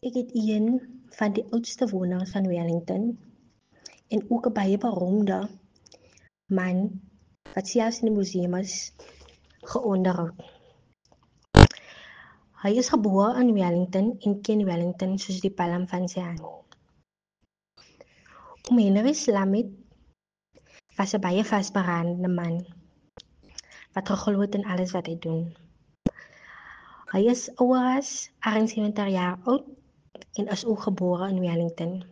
Ek het een van die oudste woners van Wellington en ook 'n baie beroemde man wat selfs in die museum is geonderhou. Hy is gebore in Wellington en ken Wellington soos die palm van sy hand. Om Henry Slamit was 'n baie vasberaande man wat geglo het in alles wat hy doen. Hy is ouer as 78 jaar oud en is ook gebore in Wellington.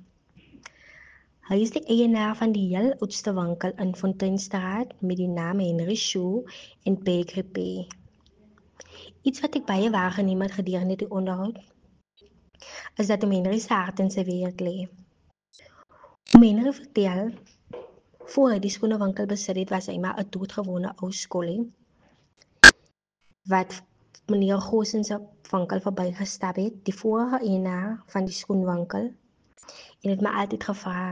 Hy is die eienaar van die heel oudste winkel in Fonteinstraat met die naam Henry Shoe en Bakery P. Iets wat ek baie waargeneem het gedurende die onderhoud is dat Henry se hart in sy werk lê. Henry vertel voor hy die skoenewinkel besit het, was hy maar 'n doodgewone ou skollie wat meneer Gosen se winkel verbygestap het, die vorige eienaar van die skoenwinkel. En het my altyd gevra: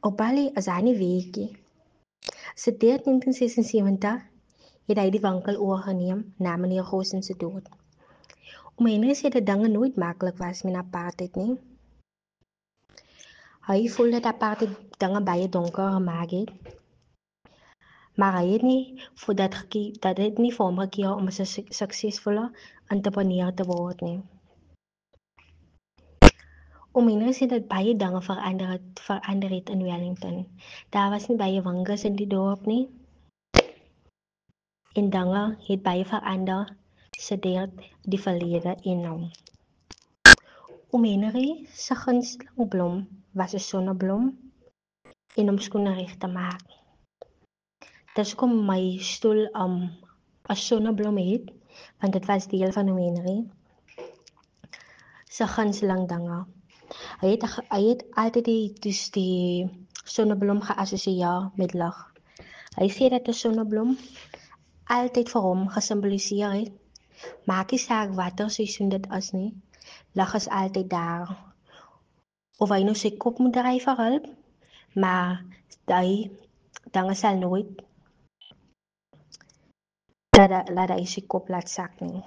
"Opali, as hy nie weet nie. Se dit in 1976 het hy die winkel oorgeneem na meneer Gosen se dood. Om Henry sê dat dinge nooit maklik was met apartheid nie. Hy voel dat apartheid dinge baie donker gemaak het maar hy het nie vir dat dat dit nie vir hom gekeer om 'n suksesvolle entrepreneur te word nie. Om en sê dat baie dinge verander het, verander het in Wellington. Daar was nie baie winkels in die dorp nie. En dinge het baie verander sedert die verlede en nou. Om Henry se gunsteling blom was 'n sonneblom en om skoene reg te maak. Dis kom my stoel um 'n sonneblom het want dit was deel van hom Henry. Sy gunsteling dinge. Hy het hy het altyd die dus die sonneblom geassosieer met lig. Hy sê dat 'n sonneblom altyd vir hom gesimboliseer het. Maak nie saak watter seisoen dit is nie. Lig is altyd daar. Of hy nou sy kop moet dryf vir hulp, maar hy dan sal nooit laat laat hy sy kop laat sak nie.